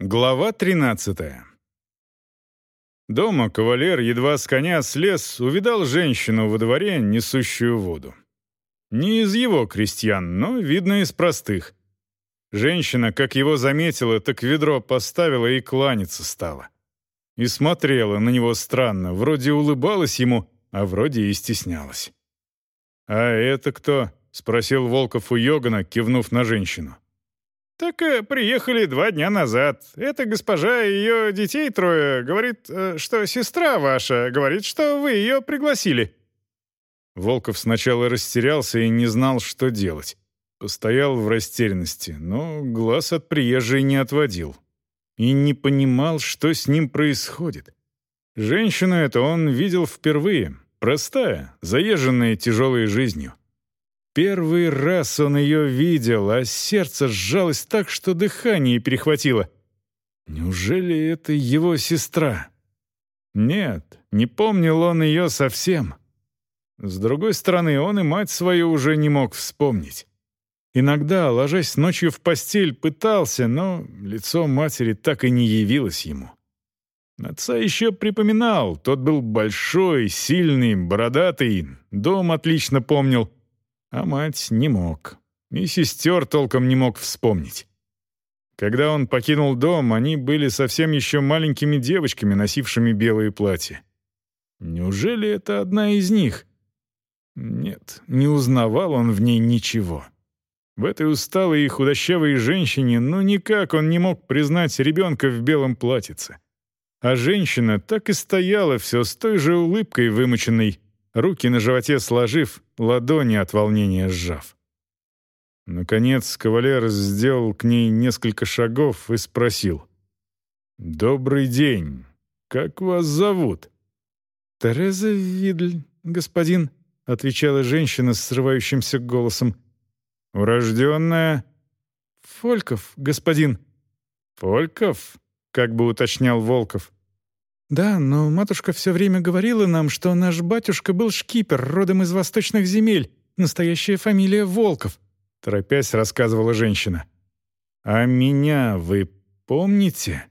Глава 13 Дома кавалер, едва с коня слез, увидал женщину во дворе, несущую воду. Не из его крестьян, но, видно, из простых. Женщина, как его заметила, так ведро поставила и кланяться стала. И смотрела на него странно, вроде улыбалась ему, а вроде и стеснялась. «А это кто?» — спросил Волков у Йогана, кивнув на женщину. «Так э, приехали два дня назад. Эта госпожа и ее детей трое говорит, э, что сестра ваша говорит, что вы ее пригласили». Волков сначала растерялся и не знал, что делать. Постоял в растерянности, но глаз от приезжей не отводил. И не понимал, что с ним происходит. Женщину эту он видел впервые. Простая, заезженная тяжелой жизнью. Первый раз он ее видел, а сердце сжалось так, что дыхание перехватило. Неужели это его сестра? Нет, не помнил он ее совсем. С другой стороны, он и мать свою уже не мог вспомнить. Иногда, ложась ночью в постель, пытался, но лицо матери так и не явилось ему. Отца еще припоминал, тот был большой, сильный, бородатый, дом отлично помнил — а мать не мог. И сестер толком не мог вспомнить. Когда он покинул дом, они были совсем еще маленькими девочками, носившими белые платья. Неужели это одна из них? Нет, не узнавал он в ней ничего. В этой усталой и худощавой женщине ну никак он не мог признать ребенка в белом платьице. А женщина так и стояла все с той же улыбкой вымученной, руки на животе сложив, ладони от волнения сжав. Наконец кавалер сделал к ней несколько шагов и спросил. «Добрый день. Как вас зовут?» «Тереза Видль, господин», — отвечала женщина с срывающимся голосом. «Урожденная?» «Фольков, господин». «Фольков?» — как бы уточнял Волков. «Да, но матушка все время говорила нам, что наш батюшка был шкипер, родом из восточных земель, настоящая фамилия Волков», — торопясь рассказывала женщина. «А меня вы помните?»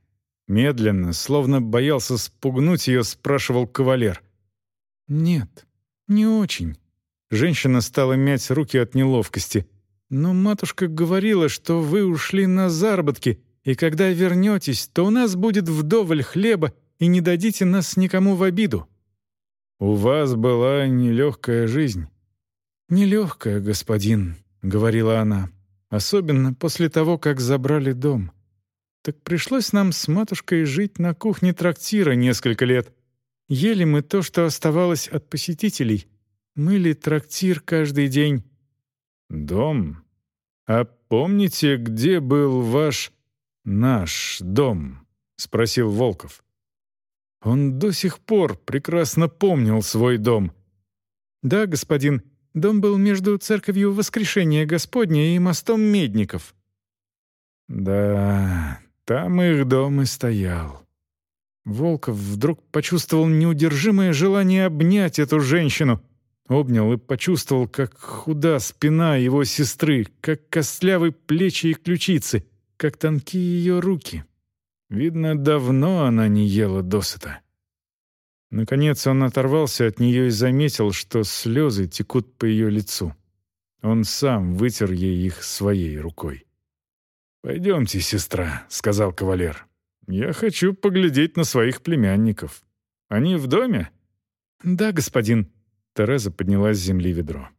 Медленно, словно боялся спугнуть ее, спрашивал кавалер. «Нет, не очень». Женщина стала мять руки от неловкости. «Но матушка говорила, что вы ушли на заработки, и когда вернетесь, то у нас будет вдоволь хлеба и не дадите нас никому в обиду». «У вас была нелегкая жизнь». «Нелегкая, господин», — говорила она, «особенно после того, как забрали дом. Так пришлось нам с матушкой жить на кухне трактира несколько лет. Ели мы то, что оставалось от посетителей. Мыли трактир каждый день». «Дом? А помните, где был ваш... наш дом?» — спросил Волков. Он до сих пор прекрасно помнил свой дом. «Да, господин, дом был между церковью Воскрешения Господня и мостом Медников». «Да, там их дом и стоял». Волков вдруг почувствовал неудержимое желание обнять эту женщину. Обнял и почувствовал, как худа спина его сестры, как костлявы плечи и ключицы, как тонкие ее руки. Видно, давно она не ела досыта. Наконец он оторвался от нее и заметил, что слезы текут по ее лицу. Он сам вытер ей их своей рукой. «Пойдемте, сестра», — сказал кавалер. «Я хочу поглядеть на своих племянников. Они в доме?» «Да, господин». Тереза подняла с земли ведро.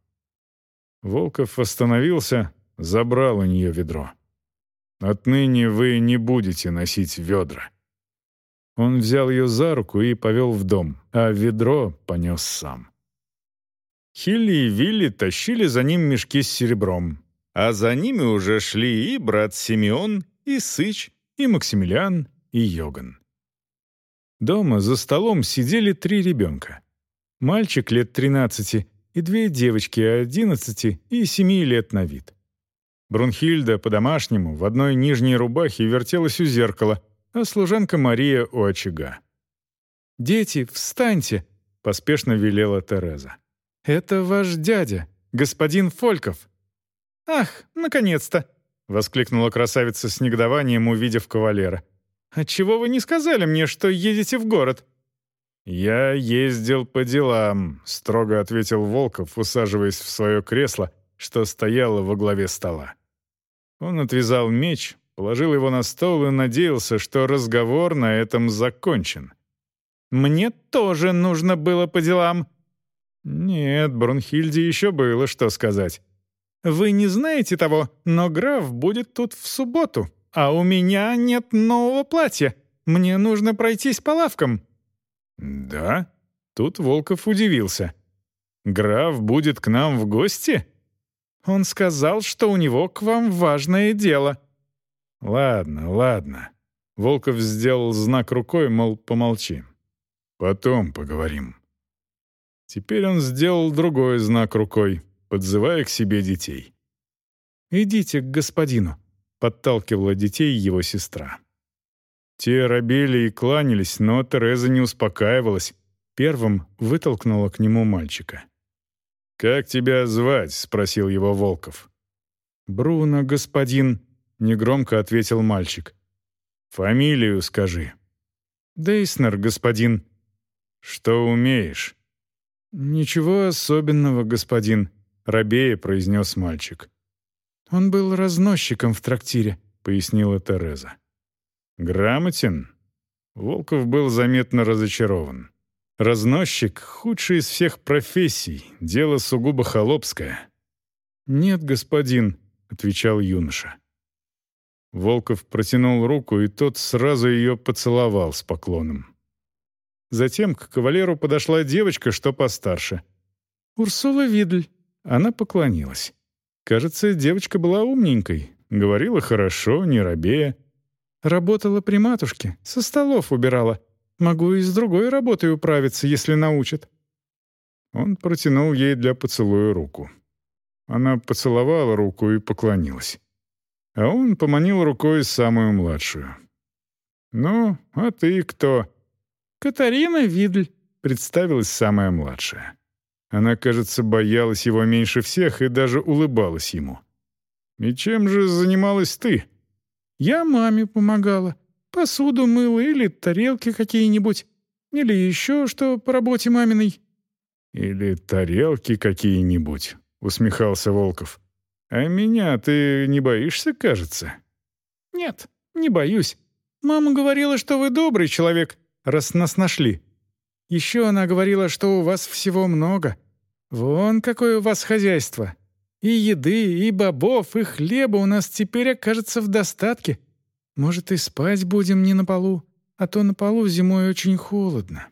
Волков остановился, забрал у нее ведро. Отныне вы не будете носить ведра». Он взял ее за руку и повел в дом, а ведро понес сам. Хилли и Вилли тащили за ним мешки с серебром, а за ними уже шли и брат Симеон, и Сыч, и Максимилиан, и Йоган. Дома за столом сидели три ребенка. Мальчик лет тринадцати и две девочки одиннадцати и семи лет на вид. Брунхильда по-домашнему в одной нижней рубахе вертелась у зеркала, а служанка Мария у очага. «Дети, встаньте!» — поспешно велела Тереза. «Это ваш дядя, господин Фольков». «Ах, наконец-то!» — воскликнула красавица с негодованием, увидев кавалера. Отчего вы не сказали мне, что едете в город?» «Я ездил по делам», — строго ответил Волков, усаживаясь в свое кресло, что стояло во главе стола. Он отвязал меч, положил его на стол и надеялся, что разговор на этом закончен. «Мне тоже нужно было по делам». Нет, Брунхильде еще было что сказать. «Вы не знаете того, но граф будет тут в субботу, а у меня нет нового платья. Мне нужно пройтись по лавкам». «Да?» Тут Волков удивился. «Граф будет к нам в гости?» Он сказал, что у него к вам важное дело». «Ладно, ладно». Волков сделал знак рукой, мол, помолчи. «Потом поговорим». Теперь он сделал другой знак рукой, подзывая к себе детей. «Идите к господину», — подталкивала детей его сестра. Те робели и кланялись, но Тереза не успокаивалась. Первым вытолкнула к нему мальчика. «Как тебя звать?» — спросил его Волков. «Бруно, господин», — негромко ответил мальчик. «Фамилию скажи». «Дейснер, господин». «Что умеешь?» «Ничего особенного, господин», — рабея произнес мальчик. «Он был разносчиком в трактире», — пояснила Тереза. «Грамотен?» Волков был заметно разочарован. Разносчик — худший из всех профессий, дело сугубо холопское. «Нет, господин», — отвечал юноша. Волков протянул руку, и тот сразу ее поцеловал с поклоном. Затем к кавалеру подошла девочка, что постарше. «Урсула Видль». Она поклонилась. Кажется, девочка была умненькой, говорила хорошо, не робея. «Работала при матушке, со столов убирала», Могу и с другой работой управиться, если научат». Он протянул ей для поцелуя руку. Она поцеловала руку и поклонилась. А он поманил рукой самую младшую. «Ну, а ты кто?» «Катарина Видль», — представилась самая младшая. Она, кажется, боялась его меньше всех и даже улыбалась ему. «И чем же занималась ты?» «Я маме помогала», Посуду мыла или тарелки какие-нибудь. Или еще что по работе маминой». «Или тарелки какие-нибудь», — усмехался Волков. «А меня ты не боишься, кажется?» «Нет, не боюсь. Мама говорила, что вы добрый человек, раз нас нашли. Еще она говорила, что у вас всего много. Вон какое у вас хозяйство. И еды, и бобов, и хлеба у нас теперь окажется в достатке. Может, и спать будем не на полу, а то на полу зимой очень холодно».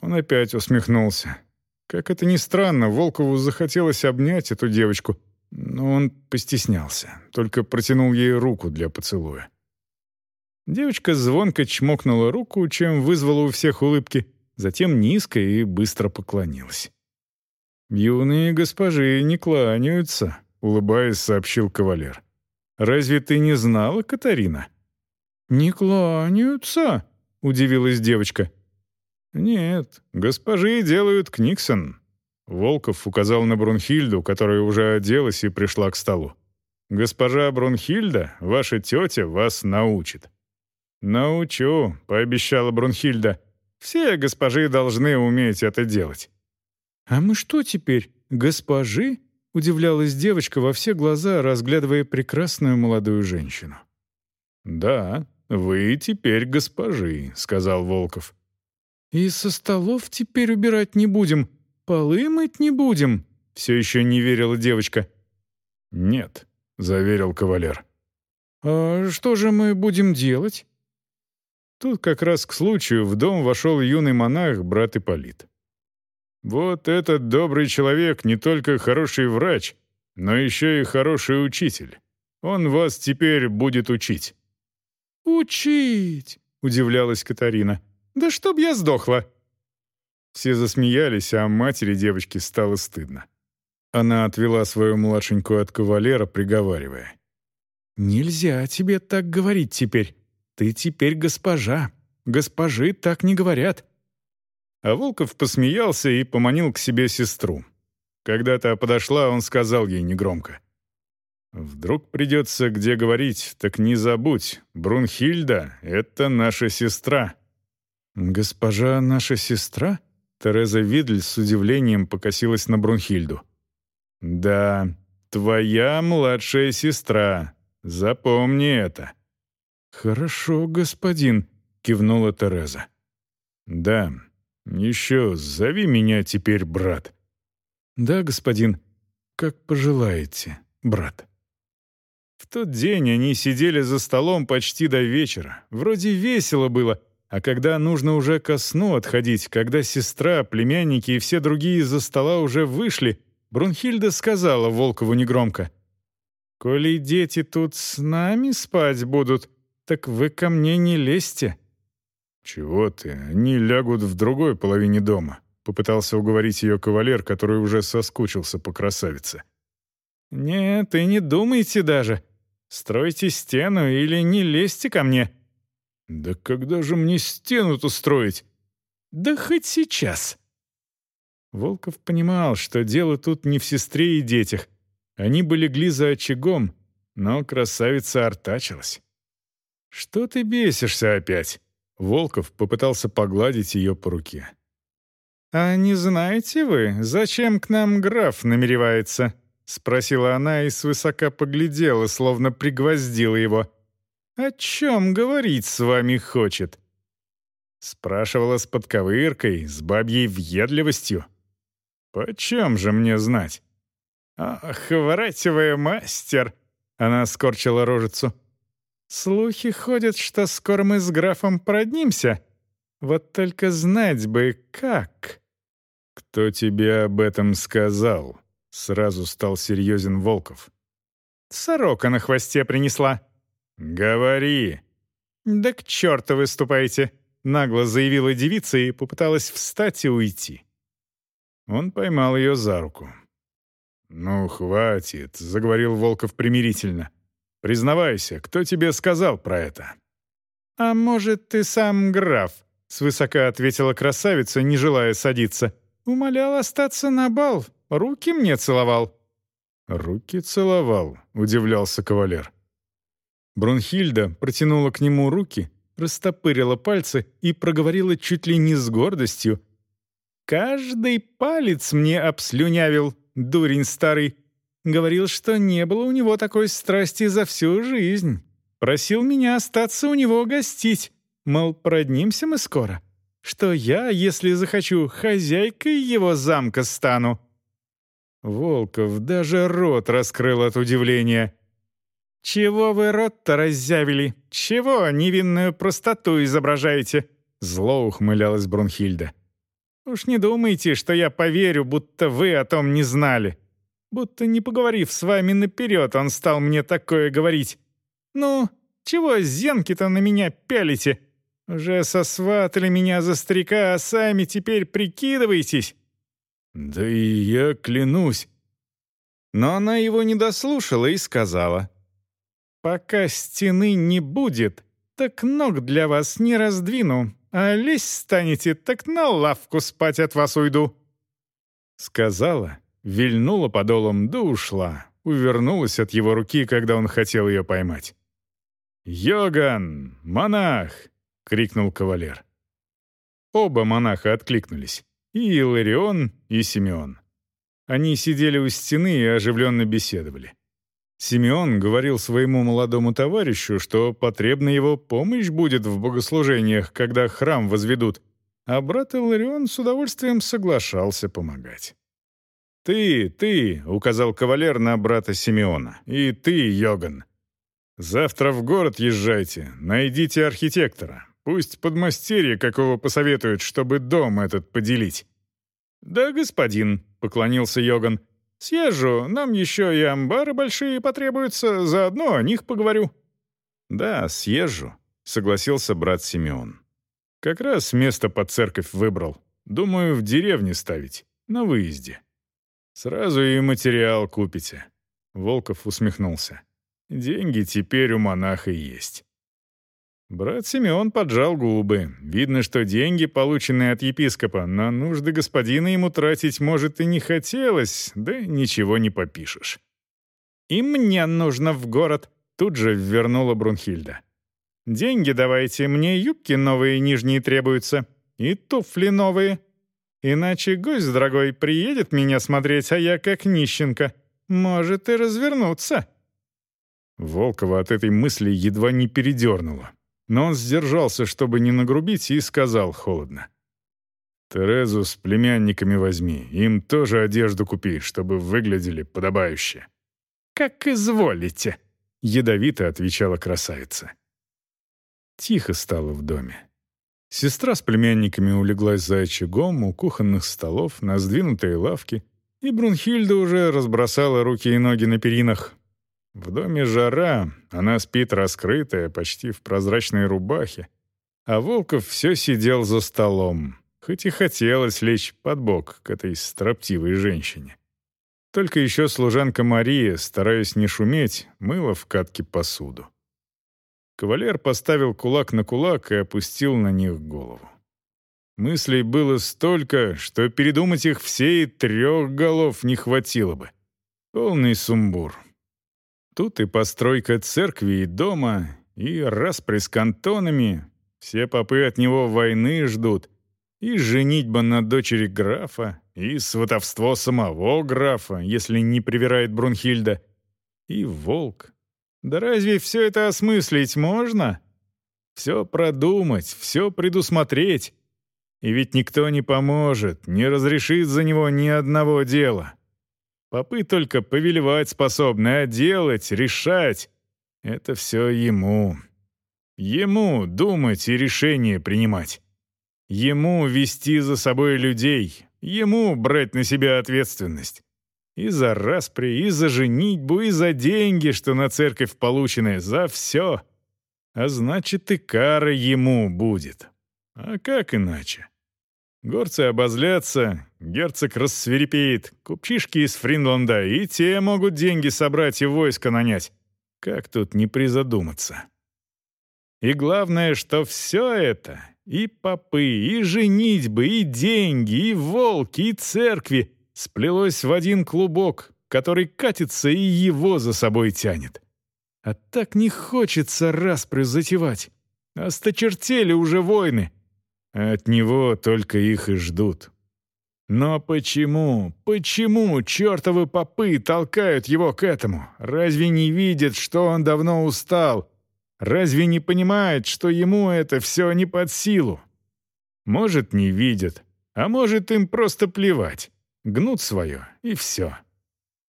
Он опять усмехнулся. Как это ни странно, Волкову захотелось обнять эту девочку, но он постеснялся, только протянул ей руку для поцелуя. Девочка звонко чмокнула руку, чем вызвала у всех улыбки, затем низко и быстро поклонилась. «Юные госпожи не кланяются», — улыбаясь, сообщил кавалер. Разве ты не знала, Катарина?» «Не кланяются?» — удивилась девочка. «Нет, госпожи делают книксон». Волков указал на Брунхильду, которая уже оделась и пришла к столу. «Госпожа Брунхильда, ваша тетя, вас научит». «Научу», — пообещала Брунхильда. «Все госпожи должны уметь это делать». «А мы что теперь, госпожи?» — удивлялась девочка во все глаза, разглядывая прекрасную молодую женщину. «Да, вы теперь госпожи», — сказал Волков. «И со столов теперь убирать не будем, полы мыть не будем», — все еще не верила девочка. «Нет», — заверил кавалер. «А что же мы будем делать?» Тут как раз к случаю в дом вошел юный монах, брат Ипполит. Вот этот добрый человек не только хороший врач, но еще и хороший учитель. Он вас теперь будет учить». «Учить!» — удивлялась Катарина. «Да чтоб я сдохла!» Все засмеялись, а матери девочки стало стыдно. Она отвела свою младшенькую от кавалера, приговаривая. «Нельзя тебе так говорить теперь. Ты теперь госпожа. Госпожи так не говорят. А Волков посмеялся и поманил к себе сестру. Когда та подошла, он сказал ей негромко. Вдруг придется где говорить, так не забудь, Брунхильда — это наша сестра». «Госпожа наша сестра?» Тереза Видль с удивлением покосилась на Брунхильду. «Да, твоя младшая сестра. Запомни это». «Хорошо, господин», — кивнула Тереза. «Да, еще зови меня теперь брат». «Да, господин, как пожелаете, брат». В тот день они сидели за столом почти до вечера. Вроде весело было, а когда нужно уже ко сну отходить, когда сестра, племянники и все другие за стола уже вышли, Брунхильда сказала Волкову негромко. «Коли дети тут с нами спать будут, так вы ко мне не лезьте». «Чего ты? Они лягут в другой половине дома», — попытался уговорить ее кавалер, который уже соскучился по красавице. «Нет, и не думайте даже. Стройте стену или не лезьте ко мне». «Да когда же мне стену-то строить?» «Да хоть сейчас». Волков понимал, что дело тут не в сестре и детях. Они бы легли за очагом, но красавица артачилась. «Что ты бесишься опять?» Волков попытался погладить ее по руке. «А не знаете вы, зачем к нам граф намеревается?» — спросила она и свысока поглядела, словно пригвоздила его. «О чем говорить с вами хочет?» Спрашивала с подковыркой, с бабьей въедливостью. «Почем же мне знать?» «Ах, воротивая мастер!» — она скорчила рожицу. Слухи ходят, что скоро мы с графом проднимся. Вот только знать бы, как». «Кто тебе об этом сказал?» — сразу стал серьезен Волков. «Сорока на хвосте принесла». «Говори». «Да к черту выступайте», — нагло заявила девица и попыталась встать и уйти. Он поймал ее за руку. «Ну, хватит», — заговорил Волков примирительно. Признавайся, кто тебе сказал про это?» «А может, ты сам граф?» — свысока ответила красавица, не желая садиться. «Умолял остаться на бал, руки мне целовал». «Руки целовал», — удивлялся кавалер. Брунхильда протянула к нему руки, растопырила пальцы и проговорила чуть ли не с гордостью. «Каждый палец мне обслюнявил, дурень старый. Говорил, что не было у него такой страсти за всю жизнь. Просил меня остаться у него гостить. Мол, проднимся мы скоро. Что я, если захочу, хозяйкой его замка стану. Волков даже рот раскрыл от удивления. «Чего вы рот-то раззявили? Чего невинную простоту изображаете?» Зло ухмылялась Брунхильда. «Уж не думайте, что я поверю, будто вы о том не знали. Будто не поговорив с вами наперед, он стал мне такое говорить. Ну, чего зенки-то на меня пялите? Уже сосватали меня за старика, а сами теперь прикидываетесь». «Да и я клянусь». Но она его не дослушала и сказала. «Пока стены не будет, так ног для вас не раздвину, а лезть станете, так на лавку спать от вас уйду». Сказала вильнула подолом да ушла, увернулась от его руки, когда он хотел ее поймать. «Йоган! Монах!» — крикнул кавалер. Оба монаха откликнулись, и Иларион, и Симеон. Они сидели у стены и оживленно беседовали. Симеон говорил своему молодому товарищу, что потребна его помощь будет в богослужениях, когда храм возведут, а брат Иларион с удовольствием соглашался помогать. «Ты, ты», — указал кавалер на брата Симеона, — «и ты, Йоган. Завтра в город езжайте, найдите архитектора. Пусть подмастерье какого посоветуют, чтобы дом этот поделить». «Да, господин», — поклонился Йоган. «Съезжу, нам еще и амбары большие потребуются, заодно о них поговорю». «Да, съезжу», — согласился брат Симеон. «Как раз место под церковь выбрал. Думаю, в деревне ставить, на выезде». Сразу и материал купите». Волков усмехнулся. «Деньги теперь у монаха есть». Брат Симеон поджал губы. Видно, что деньги, полученные от епископа, на нужды господина ему тратить, может, и не хотелось, да ничего не попишешь. «И мне нужно в город», — тут же вернула Брунхильда. «Деньги давайте, мне юбки новые нижние требуются, и туфли новые. Иначе гость дорогой приедет меня смотреть, а я как нищенка. Может и развернуться». Волкова от этой мысли едва не передернула. Но он сдержался, чтобы не нагрубить, и сказал холодно. «Терезу с племянниками возьми, им тоже одежду купи, чтобы выглядели подобающе». «Как изволите», — ядовито отвечала красавица. Тихо стало в доме. Сестра с племянниками улеглась за очагом у кухонных столов на сдвинутые лавки, и Брунхильда уже разбросала руки и ноги на перинах. В доме жара, она спит раскрытая, почти в прозрачной рубахе, а Волков все сидел за столом, хоть и хотелось лечь под бок к этой строптивой женщине. Только еще служанка Мария, стараясь не шуметь, мыла в катке посуду. Кавалер поставил кулак на кулак и опустил на них голову. Мыслей было столько, что передумать их все и трех голов не хватило бы. Полный сумбур. Тут и постройка церкви и дома, и распри с кантонами. Все попы от него войны ждут. И женитьба на дочери графа, и сватовство самого графа, если не привирает Брунхильда, и волк. Да разве все это осмыслить можно? Все продумать, все предусмотреть. И ведь никто не поможет, не разрешит за него ни одного дела. Попы только повелевать способны, а делать, решать — это все ему. Ему думать и решения принимать. Ему вести за собой людей, Ему брать на себя ответственность. И за распри, и за женитьбу, и за деньги, что на церковь получены, за все. А значит, и кара ему будет. А как иначе? Горцы обозлятся, герцог рассверепеет, купчишки из Фринланда, и те могут деньги собрать и войско нанять. Как тут не призадуматься? И главное, что все это и попы, и женитьбы, и деньги, и волки, и церкви сплелось в один клубок, который катится и его за собой тянет. А так не хочется распры затевать. Осточертели уже войны. от него только их и ждут. Но почему, почему чертовы попы толкают его к этому? Разве не видят, что он давно устал, Разве не понимает, что ему это все не под силу? Может, не видят, а может, им просто плевать. Гнут свое, и все.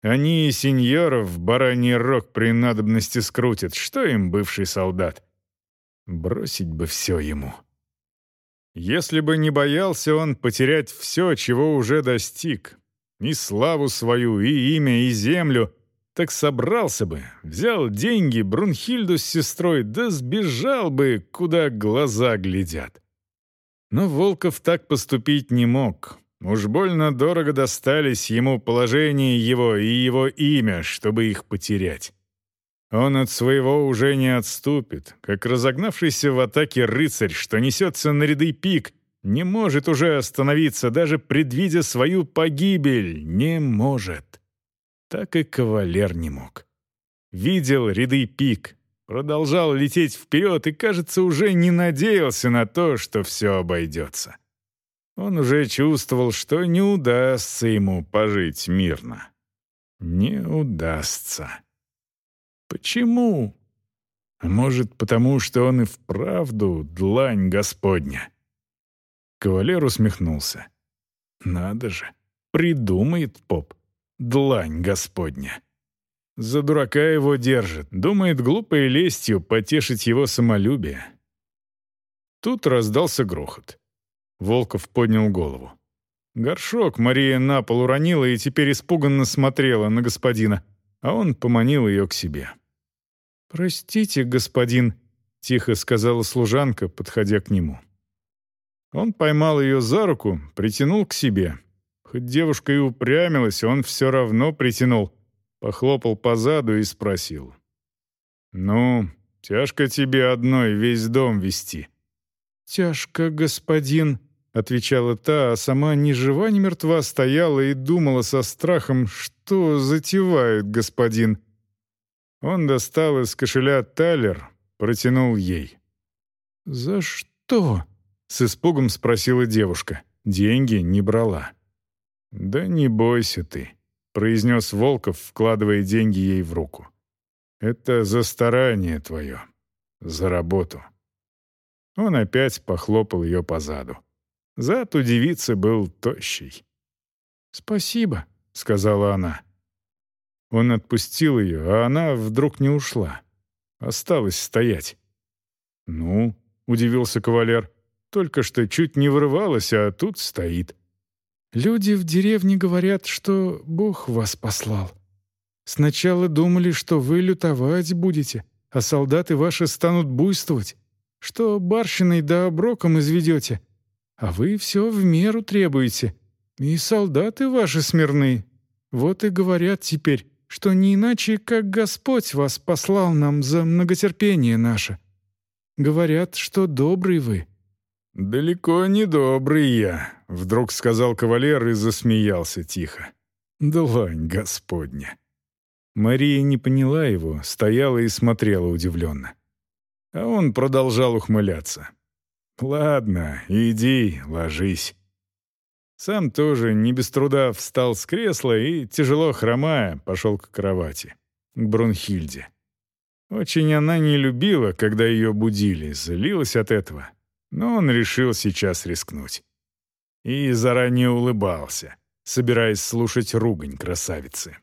Они и сеньоров бараний рог при надобности скрутят. Что им бывший солдат? Бросить бы все ему. Если бы не боялся он потерять все, чего уже достиг, и славу свою, и имя, и землю, так собрался бы, взял деньги, Брунхильду с сестрой, да сбежал бы, куда глаза глядят. Но Волков так поступить не мог. Уж больно дорого достались ему положение его и его имя, чтобы их потерять. Он от своего уже не отступит, как разогнавшийся в атаке рыцарь, что несется на ряды пик, не может уже остановиться, даже предвидя свою погибель, не может так и кавалер не мог. Видел ряды пик, продолжал лететь вперед и, кажется, уже не надеялся на то, что все обойдется. Он уже чувствовал, что не удастся ему пожить мирно. Не удастся. Почему? Может, потому что он и вправду длань Господня? Кавалер усмехнулся. Надо же, придумает поп длань Господня. За дурака его держит, думает глупой лестью потешить его самолюбие. Тут раздался грохот. Волков поднял голову. Горшок Мария на пол уронила и теперь испуганно смотрела на господина, а он поманил ее к себе. «Простите, господин», — тихо сказала служанка, подходя к нему. Он поймал ее за руку, притянул к себе, Хоть девушка и упрямилась, он все равно притянул, похлопал по заду и спросил. «Ну, тяжко тебе одной весь дом вести». «Тяжко, господин», — отвечала та, а сама ни жива, ни мертва стояла и думала со страхом, что затевает господин. Он достал из кошеля талер, протянул ей. «За что?» — с испугом спросила девушка. Деньги не брала. «Да не бойся ты», — произнес Волков, вкладывая деньги ей в руку. «Это за старание твое, за работу». Он опять похлопал ее по заду. Зад у девицы был тощий. «Спасибо», — сказала она. Он отпустил ее, а она вдруг не ушла. Осталась стоять. «Ну?» — удивился кавалер. «Только что чуть не вырывалась, а тут стоит». «Люди в деревне говорят, что Бог вас послал. Сначала думали, что вы лютовать будете, а солдаты ваши станут буйствовать, что барщиной да оброком изведете, а вы все в меру требуете, и солдаты ваши смирны. Вот и говорят теперь, что не иначе, как Господь вас послал нам за многотерпение наше. Говорят, что добрый вы». «Далеко не добрый я», — вдруг сказал кавалер и засмеялся тихо. «Длань Господня». Мария не поняла его, стояла и смотрела удивленно. А он продолжал ухмыляться. «Ладно, иди, ложись». Сам тоже не без труда встал с кресла и, тяжело хромая, пошел к кровати, к Брунхильде. Очень она не любила, когда ее будили, злилась от этого. Но он решил сейчас рискнуть. И заранее улыбался, собираясь слушать ругань красавицы.